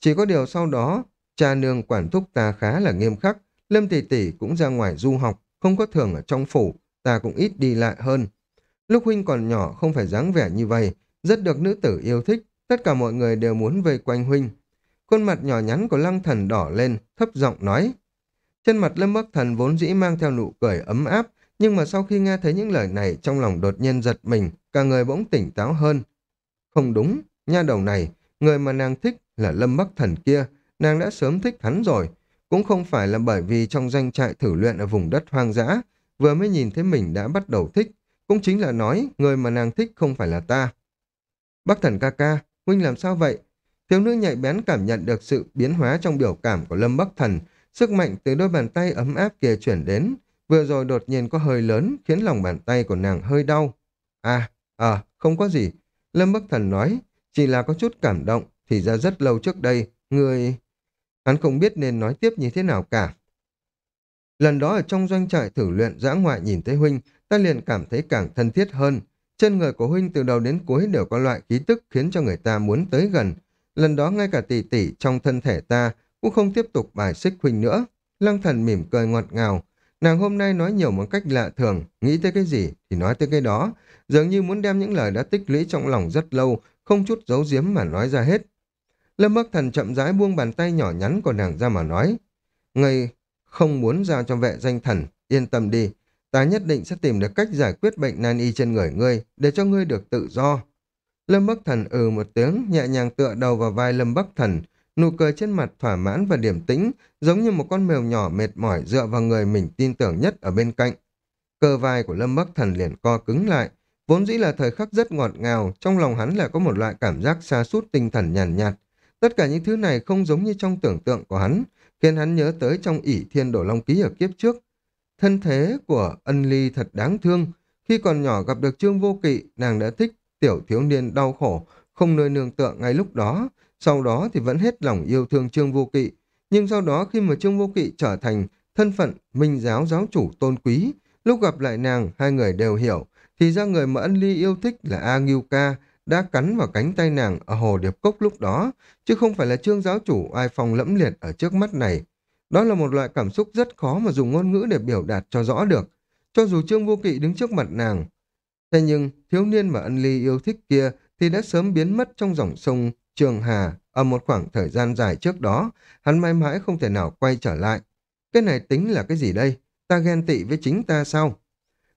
Chỉ có điều sau đó, cha nương quản thúc ta khá là nghiêm khắc. Lâm Tỷ Tỷ cũng ra ngoài du học, không có thường ở trong phủ, ta cũng ít đi lại hơn. Lúc huynh còn nhỏ không phải dáng vẻ như vậy, rất được nữ tử yêu thích, tất cả mọi người đều muốn vây quanh huynh. Khuôn mặt nhỏ nhắn của lăng thần đỏ lên, thấp giọng nói. Trên mặt lâm bắc thần vốn dĩ mang theo nụ cười ấm áp, nhưng mà sau khi nghe thấy những lời này trong lòng đột nhiên giật mình, cả người bỗng tỉnh táo hơn. Không đúng, nha đầu này, người mà nàng thích là lâm bắc thần kia, nàng đã sớm thích hắn rồi. Cũng không phải là bởi vì trong danh trại thử luyện ở vùng đất hoang dã, vừa mới nhìn thấy mình đã bắt đầu thích, cũng chính là nói người mà nàng thích không phải là ta. Bác thần ca ca, huynh làm sao vậy? Thiếu nữ nhạy bén cảm nhận được sự biến hóa trong biểu cảm của Lâm Bắc Thần, sức mạnh từ đôi bàn tay ấm áp kia chuyển đến, vừa rồi đột nhiên có hơi lớn khiến lòng bàn tay của nàng hơi đau. À, à, không có gì. Lâm Bắc Thần nói, chỉ là có chút cảm động, thì ra rất lâu trước đây, người... Hắn không biết nên nói tiếp như thế nào cả. Lần đó ở trong doanh trại thử luyện giã ngoại nhìn thấy Huynh, ta liền cảm thấy càng thân thiết hơn. Trên người của Huynh từ đầu đến cuối đều có loại khí tức khiến cho người ta muốn tới gần. Lần đó ngay cả tỷ tỷ trong thân thể ta cũng không tiếp tục bài xích Huynh nữa. Lăng thần mỉm cười ngọt ngào. Nàng hôm nay nói nhiều một cách lạ thường, nghĩ tới cái gì thì nói tới cái đó, dường như muốn đem những lời đã tích lũy trong lòng rất lâu, không chút giấu giếm mà nói ra hết. Lâm Bắc Thần chậm rãi buông bàn tay nhỏ nhắn của nàng ra mà nói, Ngươi không muốn giao cho vệ danh thần, yên tâm đi, ta nhất định sẽ tìm được cách giải quyết bệnh nan y trên người ngươi, để cho ngươi được tự do. Lâm Bắc Thần ừ một tiếng, nhẹ nhàng tựa đầu vào vai Lâm Bắc Thần, nụ cười trên mặt thỏa mãn và điểm tĩnh, giống như một con mèo nhỏ mệt mỏi dựa vào người mình tin tưởng nhất ở bên cạnh. Cơ vai của Lâm Bắc Thần liền co cứng lại, vốn dĩ là thời khắc rất ngọt ngào, trong lòng hắn lại có một loại cảm giác xa sút tinh thần nhàn nhạt, nhạt. Tất cả những thứ này không giống như trong tưởng tượng của hắn, khiến hắn nhớ tới trong ỷ thiên đổ long ký ở kiếp trước. Thân thế của ân ly thật đáng thương, khi còn nhỏ gặp được Trương Vô Kỵ, nàng đã thích tiểu thiếu niên đau khổ, không nơi nương tựa ngay lúc đó, sau đó thì vẫn hết lòng yêu thương Trương Vô Kỵ. Nhưng sau đó khi mà Trương Vô Kỵ trở thành thân phận minh giáo giáo chủ tôn quý, lúc gặp lại nàng, hai người đều hiểu, thì ra người mà ân ly yêu thích là A Nghiêu Ca, đã cắn vào cánh tay nàng ở hồ điệp cốc lúc đó, chứ không phải là trương giáo chủ ai phong lẫm liệt ở trước mắt này. Đó là một loại cảm xúc rất khó mà dùng ngôn ngữ để biểu đạt cho rõ được. Cho dù trương vô kỵ đứng trước mặt nàng, thế nhưng thiếu niên mà ân ly yêu thích kia thì đã sớm biến mất trong dòng sông Trường Hà ở một khoảng thời gian dài trước đó, hắn mãi mãi không thể nào quay trở lại. Cái này tính là cái gì đây? Ta ghen tị với chính ta sao?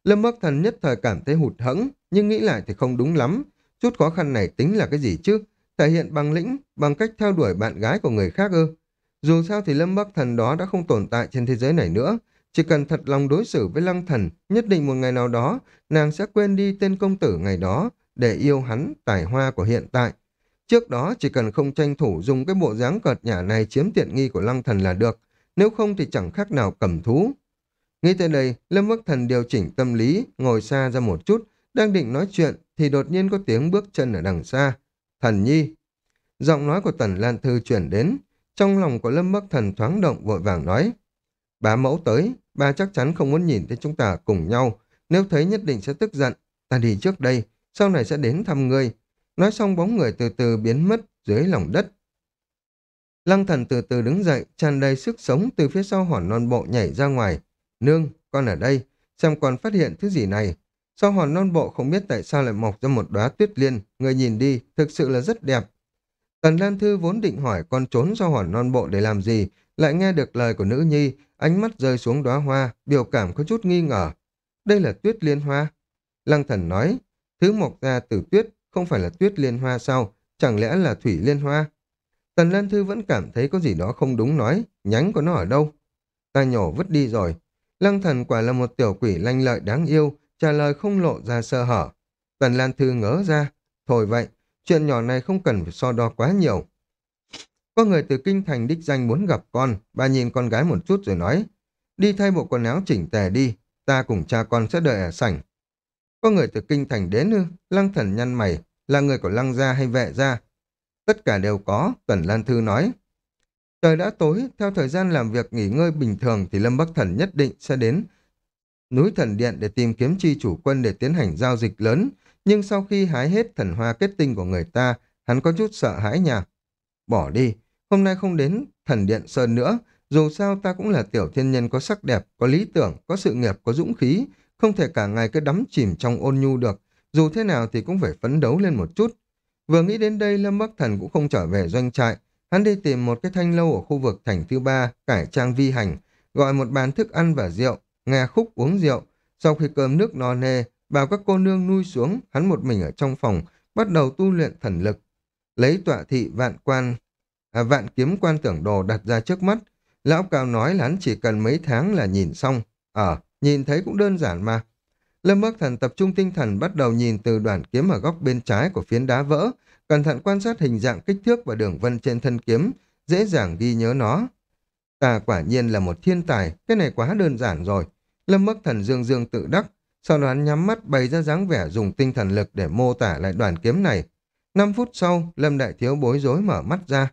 Lâm Bắc Thần nhất thời cảm thấy hụt hẫng, nhưng nghĩ lại thì không đúng lắm. Chút khó khăn này tính là cái gì chứ? Thể hiện bằng lĩnh, bằng cách theo đuổi bạn gái của người khác ư? Dù sao thì Lâm Bắc Thần đó đã không tồn tại trên thế giới này nữa. Chỉ cần thật lòng đối xử với Lăng Thần, nhất định một ngày nào đó, nàng sẽ quên đi tên công tử ngày đó để yêu hắn tài hoa của hiện tại. Trước đó chỉ cần không tranh thủ dùng cái bộ dáng cợt nhả này chiếm tiện nghi của Lăng Thần là được, nếu không thì chẳng khác nào cầm thú. Nghĩ tới đây, Lâm Bắc Thần điều chỉnh tâm lý, ngồi xa ra một chút, đang định nói chuyện thì đột nhiên có tiếng bước chân ở đằng xa. Thần nhi! Giọng nói của Tần Lan Thư chuyển đến. Trong lòng của Lâm Bắc Thần thoáng động vội vàng nói. Bá mẫu tới, bà chắc chắn không muốn nhìn thấy chúng ta cùng nhau. Nếu thấy nhất định sẽ tức giận. Ta đi trước đây, sau này sẽ đến thăm ngươi. Nói xong bóng người từ từ biến mất dưới lòng đất. Lăng thần từ từ đứng dậy, tràn đầy sức sống từ phía sau hòn non bộ nhảy ra ngoài. Nương, con ở đây, xem con phát hiện thứ gì này. Sau hòn non bộ không biết tại sao lại mọc ra một đóa tuyết liên, người nhìn đi, thực sự là rất đẹp. Tần Lan Thư vốn định hỏi con trốn sau hòn non bộ để làm gì, lại nghe được lời của nữ nhi, ánh mắt rơi xuống đóa hoa, biểu cảm có chút nghi ngờ. Đây là tuyết liên hoa. Lăng thần nói, thứ mọc ra từ tuyết, không phải là tuyết liên hoa sao, chẳng lẽ là thủy liên hoa? Tần Lan Thư vẫn cảm thấy có gì đó không đúng nói, nhánh của nó ở đâu? Ta nhổ vứt đi rồi. Lăng thần quả là một tiểu quỷ lanh lợi đáng yêu, trả lời không lộ ra sơ hở. Tần Lan Thư ngỡ ra, thôi vậy, chuyện nhỏ này không cần phải so đo quá nhiều. Có người từ kinh thành đích danh muốn gặp con, bà nhìn con gái một chút rồi nói, đi thay bộ quần áo chỉnh tề đi, ta cùng cha con sẽ đợi ở sảnh. Có người từ kinh thành đến ư, lăng thần nhăn mày, là người của lăng gia hay vệ gia? Tất cả đều có, Tần Lan Thư nói. Trời đã tối, theo thời gian làm việc nghỉ ngơi bình thường thì Lâm Bắc Thần nhất định sẽ đến núi thần điện để tìm kiếm chi chủ quân để tiến hành giao dịch lớn, nhưng sau khi hái hết thần hoa kết tinh của người ta, hắn có chút sợ hãi nhà. Bỏ đi, hôm nay không đến thần điện sơn nữa, dù sao ta cũng là tiểu thiên nhân có sắc đẹp, có lý tưởng, có sự nghiệp, có dũng khí, không thể cả ngày cứ đắm chìm trong ôn nhu được, dù thế nào thì cũng phải phấn đấu lên một chút. Vừa nghĩ đến đây Lâm Bắc Thần cũng không trở về doanh trại, hắn đi tìm một cái thanh lâu ở khu vực thành thứ ba, cải trang vi hành, gọi một bàn thức ăn và rượu, nghe khúc uống rượu. Sau khi cơm nước no nê, bảo các cô nương nuôi xuống, hắn một mình ở trong phòng, bắt đầu tu luyện thần lực. Lấy tọa thị vạn quan, à, vạn kiếm quan tưởng đồ đặt ra trước mắt. Lão Cao nói là hắn chỉ cần mấy tháng là nhìn xong. Ờ, nhìn thấy cũng đơn giản mà. Lâm Bắc Thần tập trung tinh thần bắt đầu nhìn từ đoạn kiếm ở góc bên trái của phiến đá vỡ, cẩn thận quan sát hình dạng kích thước và đường vân trên thân kiếm, dễ dàng ghi nhớ nó. Ta quả nhiên là một thiên tài, cái này quá đơn giản rồi. Lâm Bắc Thần dương dương tự đắc, sau đó hắn nhắm mắt bày ra dáng vẻ dùng tinh thần lực để mô tả lại đoàn kiếm này. Năm phút sau, Lâm Đại Thiếu bối rối mở mắt ra.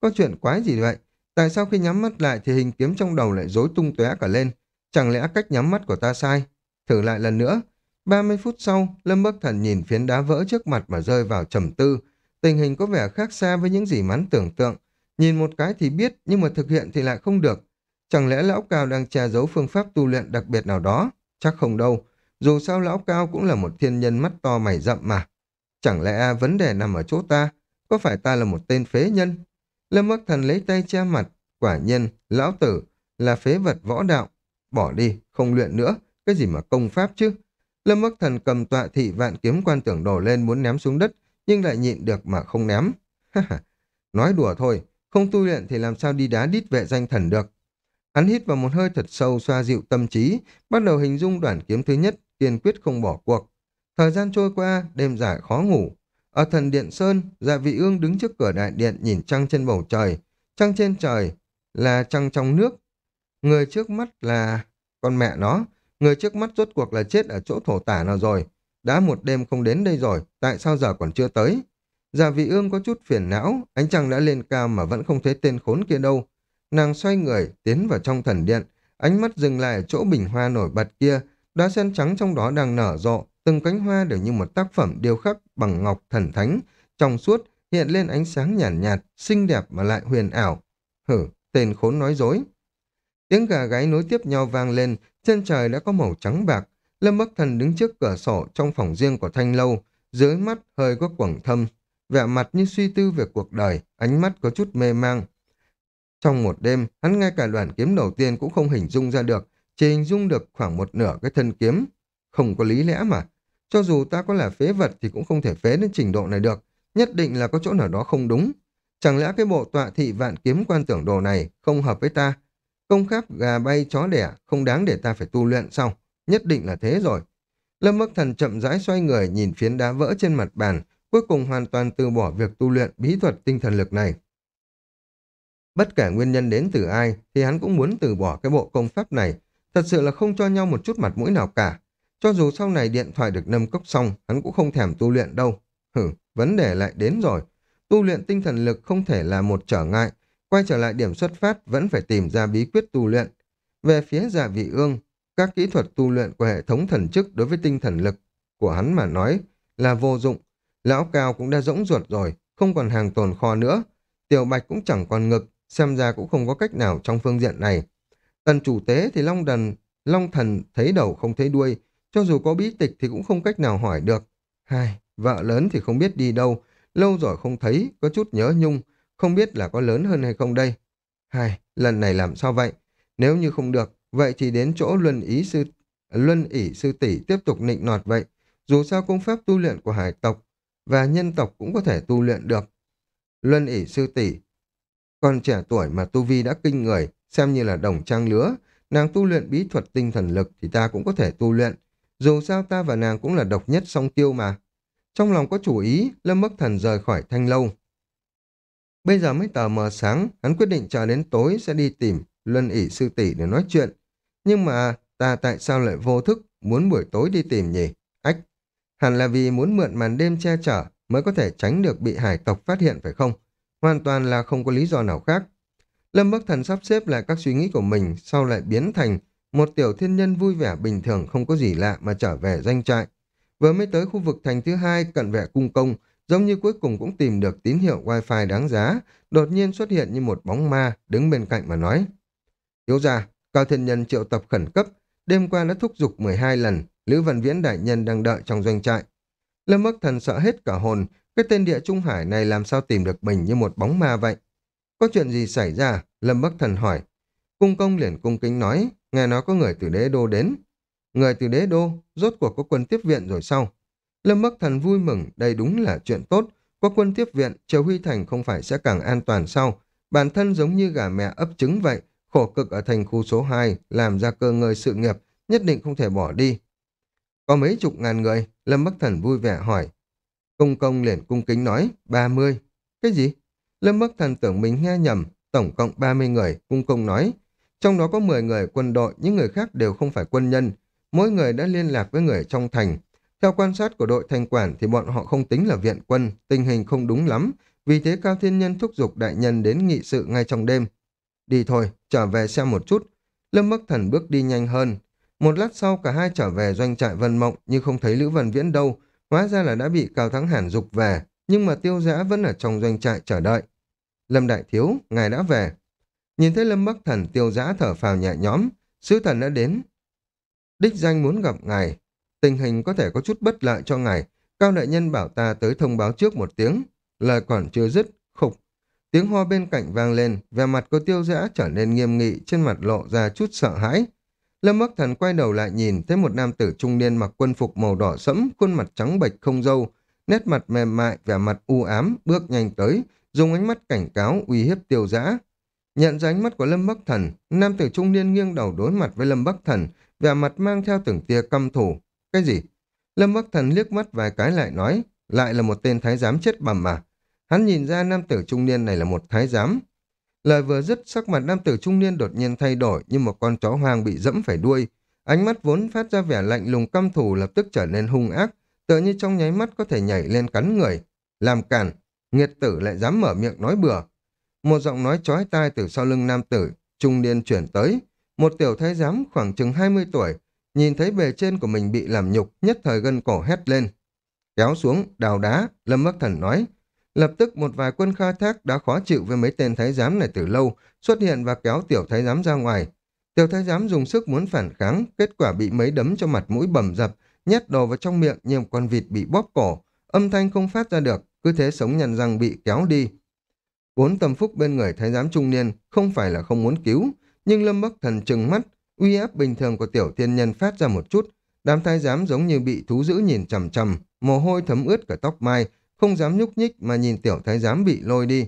Có chuyện quái gì vậy? Tại sao khi nhắm mắt lại thì hình kiếm trong đầu lại rối tung tóe cả lên? Chẳng lẽ cách nhắm mắt của ta sai? Thử lại lần nữa. 30 phút sau, Lâm Bắc Thần nhìn phiến đá vỡ trước mặt mà rơi vào trầm tư. Tình hình có vẻ khác xa với những gì mắn tưởng tượng. Nhìn một cái thì biết, nhưng mà thực hiện thì lại không được. Chẳng lẽ lão cao đang che giấu phương pháp tu luyện đặc biệt nào đó? Chắc không đâu. Dù sao lão cao cũng là một thiên nhân mắt to mày rậm mà. Chẳng lẽ à, vấn đề nằm ở chỗ ta? Có phải ta là một tên phế nhân? Lâm Bắc Thần lấy tay che mặt. Quả nhiên, lão tử là phế vật võ đạo. Bỏ đi, không luyện nữa. Cái gì mà công pháp chứ? Lâm Bắc Thần cầm tọa thị vạn kiếm quan tưởng đổ lên muốn ném xuống đất, nhưng lại nhịn được mà không ném. Nói đùa thôi, không tu luyện thì làm sao đi đá đít vệ danh thần được. Hắn hít vào một hơi thật sâu xoa dịu tâm trí, bắt đầu hình dung đoạn kiếm thứ nhất, kiên quyết không bỏ cuộc. Thời gian trôi qua, đêm dài khó ngủ. Ở thần điện Sơn, dạ vị ương đứng trước cửa đại điện nhìn trăng trên bầu trời. Trăng trên trời là trăng trong nước. Người trước mắt là con mẹ nó. Người trước mắt rốt cuộc là chết ở chỗ thổ tả nào rồi. Đã một đêm không đến đây rồi, tại sao giờ còn chưa tới? Dạ vị ương có chút phiền não, ánh trăng đã lên cao mà vẫn không thấy tên khốn kia đâu. Nàng xoay người, tiến vào trong thần điện, ánh mắt dừng lại ở chỗ bình hoa nổi bật kia, đóa sen trắng trong đó đang nở rộ, từng cánh hoa đều như một tác phẩm điêu khắc bằng ngọc thần thánh, trong suốt, hiện lên ánh sáng nhàn nhạt, nhạt, xinh đẹp mà lại huyền ảo. Hử, tên khốn nói dối. Tiếng gà gáy nối tiếp nhau vang lên, chân trời đã có màu trắng bạc. Lâm Bắc Thần đứng trước cửa sổ trong phòng riêng của Thanh Lâu, dưới mắt hơi có quầng thâm, vẻ mặt như suy tư về cuộc đời, ánh mắt có chút mê mang. Trong một đêm, hắn ngay cả đoạn kiếm đầu tiên cũng không hình dung ra được, chỉ hình dung được khoảng một nửa cái thân kiếm. Không có lý lẽ mà. Cho dù ta có là phế vật thì cũng không thể phế đến trình độ này được. Nhất định là có chỗ nào đó không đúng. Chẳng lẽ cái bộ tọa thị vạn kiếm quan tưởng đồ này không hợp với ta? Công khắp gà bay chó đẻ không đáng để ta phải tu luyện sao? Nhất định là thế rồi. Lâm Bắc Thần chậm rãi xoay người nhìn phiến đá vỡ trên mặt bàn, cuối cùng hoàn toàn từ bỏ việc tu luyện bí thuật tinh thần lực này. Bất kể nguyên nhân đến từ ai thì hắn cũng muốn từ bỏ cái bộ công pháp này, thật sự là không cho nhau một chút mặt mũi nào cả. Cho dù sau này điện thoại được nâng cốc xong, hắn cũng không thèm tu luyện đâu. Hử, vấn đề lại đến rồi. Tu luyện tinh thần lực không thể là một trở ngại, quay trở lại điểm xuất phát vẫn phải tìm ra bí quyết tu luyện. Về phía dạ vị ương, các kỹ thuật tu luyện của hệ thống thần chức đối với tinh thần lực của hắn mà nói là vô dụng. Lão Cao cũng đã rỗng ruột rồi, không còn hàng tồn kho nữa. Tiểu Bạch cũng chẳng còn ngực, xem ra cũng không có cách nào trong phương diện này. Tần chủ tế thì Long Đần, Long Thần thấy đầu không thấy đuôi, cho dù có bí tịch thì cũng không cách nào hỏi được. Hai, vợ lớn thì không biết đi đâu, lâu rồi không thấy, có chút nhớ nhung, không biết là có lớn hơn hay không đây. Hai, lần này làm sao vậy? Nếu như không được, vậy thì đến chỗ luân ý sư luân ỷ sư tỷ tiếp tục nịnh nọt vậy. Dù sao công pháp tu luyện của hải tộc và nhân tộc cũng có thể tu luyện được. Luân ỷ sư tỷ còn trẻ tuổi mà tu vi đã kinh người, xem như là đồng trang lứa, nàng tu luyện bí thuật tinh thần lực thì ta cũng có thể tu luyện. Dù sao ta và nàng cũng là độc nhất song tiêu mà. Trong lòng có chủ ý, Lâm Bắc Thần rời khỏi thanh lâu. Bây giờ mới tờ mờ sáng, hắn quyết định chờ đến tối sẽ đi tìm Luân ỉ sư tỷ để nói chuyện. Nhưng mà ta tại sao lại vô thức muốn buổi tối đi tìm nhỉ? Ách, hẳn là vì muốn mượn màn đêm che chở mới có thể tránh được bị hải tộc phát hiện phải không? Hoàn toàn là không có lý do nào khác. Lâm Bắc Thần sắp xếp lại các suy nghĩ của mình sau lại biến thành một tiểu thiên nhân vui vẻ bình thường không có gì lạ mà trở về danh trại. Vừa mới tới khu vực thành thứ hai cận vệ cung công, giống như cuối cùng cũng tìm được tín hiệu wifi đáng giá, đột nhiên xuất hiện như một bóng ma đứng bên cạnh mà nói. Thiếu gia, cao thiên nhân triệu tập khẩn cấp, đêm qua đã thúc giục 12 lần, Lữ Văn Viễn đại nhân đang đợi trong doanh trại. Lâm Bắc Thần sợ hết cả hồn, cái tên địa Trung Hải này làm sao tìm được mình như một bóng ma vậy? Có chuyện gì xảy ra? Lâm Bắc Thần hỏi. Cung công liền cung kính nói, nghe nói có người từ đế đô đến. Người từ đế đô, rốt cuộc có quân tiếp viện rồi sao? Lâm Bắc Thần vui mừng, đây đúng là chuyện tốt. Có quân tiếp viện, Triều Huy Thành không phải sẽ càng an toàn sao? Bản thân giống như gà mẹ ấp trứng vậy, khổ cực ở thành khu số 2, làm ra cơ ngơi sự nghiệp, nhất định không thể bỏ đi. Có mấy chục ngàn người, Lâm Bắc Thần vui vẻ hỏi. Cung công liền cung kính nói, 30. Cái gì? Lâm Bắc Thần tưởng mình nghe nhầm, tổng cộng 30 người, cung công nói. Trong đó có 10 người quân đội, những người khác đều không phải quân nhân. Mỗi người đã liên lạc với người trong thành. Theo quan sát của đội thanh quản thì bọn họ không tính là viện quân, tình hình không đúng lắm. Vì thế Cao Thiên Nhân thúc giục đại nhân đến nghị sự ngay trong đêm. Đi thôi, trở về xem một chút. Lâm Bắc Thần bước đi nhanh hơn. Một lát sau cả hai trở về doanh trại Vân Mộng nhưng không thấy Lữ Vân Viễn đâu. Hóa ra là đã bị Cao Thắng Hàn dục về, nhưng mà tiêu giã vẫn ở trong doanh trại chờ đợi. Lâm Đại Thiếu, ngài đã về. Nhìn thấy Lâm Bắc Thần tiêu giã thở phào nhẹ nhõm, sứ thần đã đến. Đích danh muốn gặp ngài, tình hình có thể có chút bất lợi cho ngài. Cao đại nhân bảo ta tới thông báo trước một tiếng, lời còn chưa dứt, khục. Tiếng ho bên cạnh vang lên, vẻ mặt của tiêu giã trở nên nghiêm nghị, trên mặt lộ ra chút sợ hãi. Lâm Bắc Thần quay đầu lại nhìn thấy một nam tử trung niên mặc quân phục màu đỏ sẫm, khuôn mặt trắng bệch không dâu, nét mặt mềm mại, vẻ mặt u ám, bước nhanh tới, dùng ánh mắt cảnh cáo uy hiếp tiêu giã. Nhận ra ánh mắt của Lâm Bắc Thần, nam tử trung niên nghiêng đầu đối mặt với Lâm Bắc Thần, vẻ mặt mang theo từng tia căm thủ. Cái gì? Lâm Bắc Thần liếc mắt vài cái lại nói, lại là một tên thái giám chết bầm mà. Hắn nhìn ra nam tử trung niên này là một thái giám. Lời vừa dứt, sắc mặt nam tử trung niên đột nhiên thay đổi như một con chó hoang bị dẫm phải đuôi. Ánh mắt vốn phát ra vẻ lạnh lùng căm thù lập tức trở nên hung ác, tựa như trong nháy mắt có thể nhảy lên cắn người. Làm cản, nghiệt tử lại dám mở miệng nói bừa. Một giọng nói chói tai từ sau lưng nam tử, trung niên chuyển tới. Một tiểu thái giám khoảng chừng 20 tuổi, nhìn thấy bề trên của mình bị làm nhục, nhất thời gân cổ hét lên. Kéo xuống, đào đá, Lâm Bắc Thần nói. Lập tức một vài quân khai thác đã khó chịu với mấy tên thái giám này từ lâu, xuất hiện và kéo tiểu thái giám ra ngoài. Tiểu thái giám dùng sức muốn phản kháng, kết quả bị mấy đấm cho mặt mũi bầm dập, nhét đồ vào trong miệng như một con vịt bị bóp cổ, âm thanh không phát ra được, cứ thế sống nhằn răng bị kéo đi. Bốn tâm phúc bên người thái giám trung niên không phải là không muốn cứu, nhưng Lâm Bắc Thần trừng mắt, uy áp bình thường của tiểu thiên nhân phát ra một chút, đám thái giám giống như bị thú dữ nhìn chằm chằm, mồ hôi thấm ướt cả tóc mai, không dám nhúc nhích mà nhìn tiểu thái giám bị lôi đi.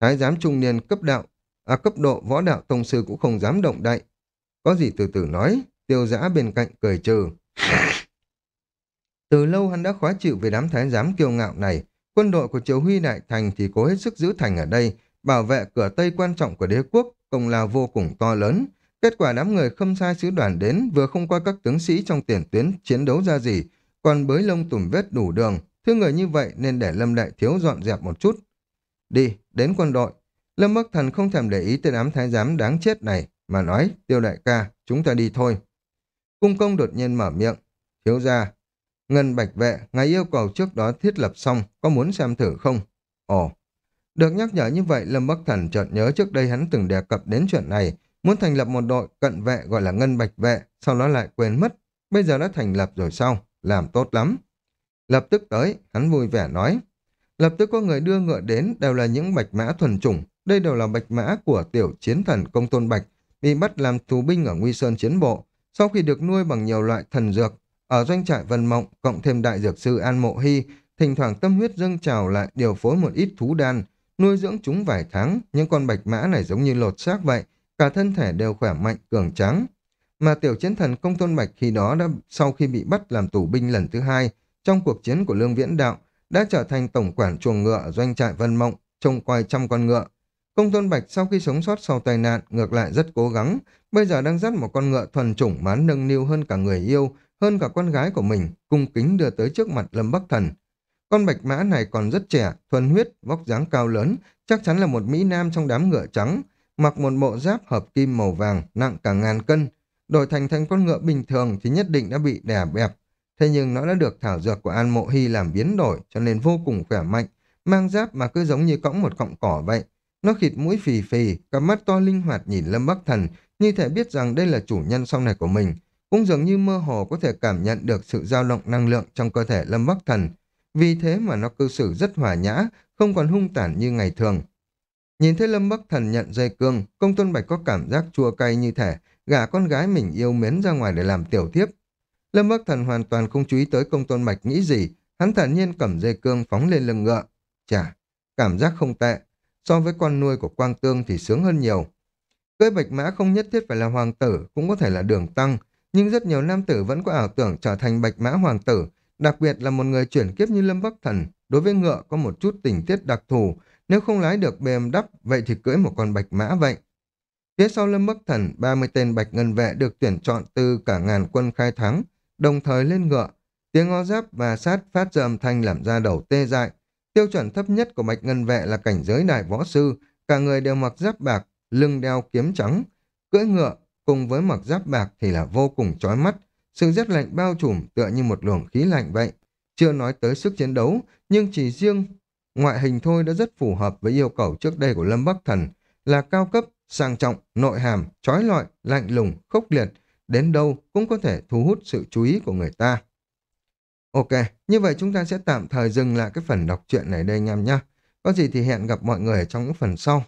Thái giám trung niên cấp đạo, à cấp độ võ đạo tông sư cũng không dám động đậy. Có gì từ từ nói, tiêu giã bên cạnh cười trừ. Từ lâu hắn đã khó chịu về đám thái giám kiêu ngạo này, quân đội của Triều Huy Đại Thành thì cố hết sức giữ thành ở đây, bảo vệ cửa Tây quan trọng của đế quốc, công lao vô cùng to lớn. Kết quả đám người khâm sai sứ đoàn đến vừa không qua các tướng sĩ trong tiền tuyến chiến đấu ra gì, còn bới lông tùm vết đủ đường. Thứ người như vậy nên để Lâm Đại Thiếu dọn dẹp một chút. Đi, đến quân đội. Lâm Bắc Thần không thèm để ý tên ám thái giám đáng chết này, mà nói, tiêu đại ca, chúng ta đi thôi. Cung công đột nhiên mở miệng. Thiếu ra, Ngân Bạch Vệ, ngài yêu cầu trước đó thiết lập xong, có muốn xem thử không? Ồ, được nhắc nhở như vậy, Lâm Bắc Thần chợt nhớ trước đây hắn từng đề cập đến chuyện này, muốn thành lập một đội cận vệ gọi là Ngân Bạch Vệ, sau đó lại quên mất. Bây giờ đã thành lập rồi sao? Làm tốt lắm. Lập tức tới, hắn vui vẻ nói. Lập tức có người đưa ngựa đến, đều là những bạch mã thuần chủng. Đây đều là bạch mã của tiểu chiến thần công tôn bạch, bị bắt làm tù binh ở Nguy Sơn chiến bộ. Sau khi được nuôi bằng nhiều loại thần dược, ở doanh trại Vân Mộng, cộng thêm đại dược sư An Mộ Hy, thỉnh thoảng tâm huyết dâng trào lại điều phối một ít thú đan, nuôi dưỡng chúng vài tháng, những con bạch mã này giống như lột xác vậy, cả thân thể đều khỏe mạnh, cường tráng. Mà tiểu chiến thần công tôn bạch khi đó đã sau khi bị bắt làm tù binh lần thứ hai, trong cuộc chiến của Lương Viễn Đạo, đã trở thành tổng quản chuồng ngựa ở doanh trại Vân Mộng, trông coi trăm con ngựa. Công tôn bạch sau khi sống sót sau tai nạn, ngược lại rất cố gắng, bây giờ đang dắt một con ngựa thuần chủng mán nâng niu hơn cả người yêu, hơn cả con gái của mình, cung kính đưa tới trước mặt Lâm Bắc Thần. Con bạch mã này còn rất trẻ, thuần huyết, vóc dáng cao lớn, chắc chắn là một Mỹ Nam trong đám ngựa trắng, mặc một bộ giáp hợp kim màu vàng, nặng cả ngàn cân. Đổi thành thành con ngựa bình thường thì nhất định đã bị đè bẹp. Thế nhưng nó đã được thảo dược của An Mộ Hy làm biến đổi, cho nên vô cùng khỏe mạnh, mang giáp mà cứ giống như cõng một cọng cỏ vậy. Nó khịt mũi phì phì, cặp mắt to linh hoạt nhìn Lâm Bắc Thần, như thể biết rằng đây là chủ nhân sau này của mình, cũng dường như mơ hồ có thể cảm nhận được sự dao động năng lượng trong cơ thể Lâm Bắc Thần. Vì thế mà nó cư xử rất hòa nhã, không còn hung tản như ngày thường. Nhìn thấy Lâm Bắc Thần nhận dây cương, công tôn bạch có cảm giác chua cay như thể gả con gái mình yêu mến ra ngoài để làm tiểu thiếp. Lâm Bắc Thần hoàn toàn không chú ý tới công tôn bạch nghĩ gì, hắn thản nhiên cầm dây cương phóng lên lưng ngựa. Chà, cảm giác không tệ, so với con nuôi của Quang Tương thì sướng hơn nhiều. Cưới bạch mã không nhất thiết phải là hoàng tử, cũng có thể là đường tăng, nhưng rất nhiều nam tử vẫn có ảo tưởng trở thành bạch mã hoàng tử, đặc biệt là một người chuyển kiếp như Lâm Bắc Thần, đối với ngựa có một chút tình tiết đặc thù, nếu không lái được bềm đắp, vậy thì cưỡi một con bạch mã vậy. Phía sau Lâm Bắc Thần, 30 tên bạch ngân vệ được tuyển chọn từ cả ngàn quân khai thắng, đồng thời lên ngựa. Tiếng ngó giáp và sát phát ra âm thanh làm ra đầu tê dại. Tiêu chuẩn thấp nhất của bạch ngân vệ là cảnh giới đại võ sư, cả người đều mặc giáp bạc, lưng đeo kiếm trắng, cưỡi ngựa, cùng với mặc giáp bạc thì là vô cùng chói mắt. Sự rét lạnh bao trùm tựa như một luồng khí lạnh vậy. Chưa nói tới sức chiến đấu, nhưng chỉ riêng ngoại hình thôi đã rất phù hợp với yêu cầu trước đây của Lâm Bắc Thần, là cao cấp, sang trọng, nội hàm, trói lọi, lạnh lùng, khốc liệt, đến đâu cũng có thể thu hút sự chú ý của người ta. Ok, như vậy chúng ta sẽ tạm thời dừng lại cái phần đọc truyện này đây anh em nhé. Có gì thì hẹn gặp mọi người trong những phần sau.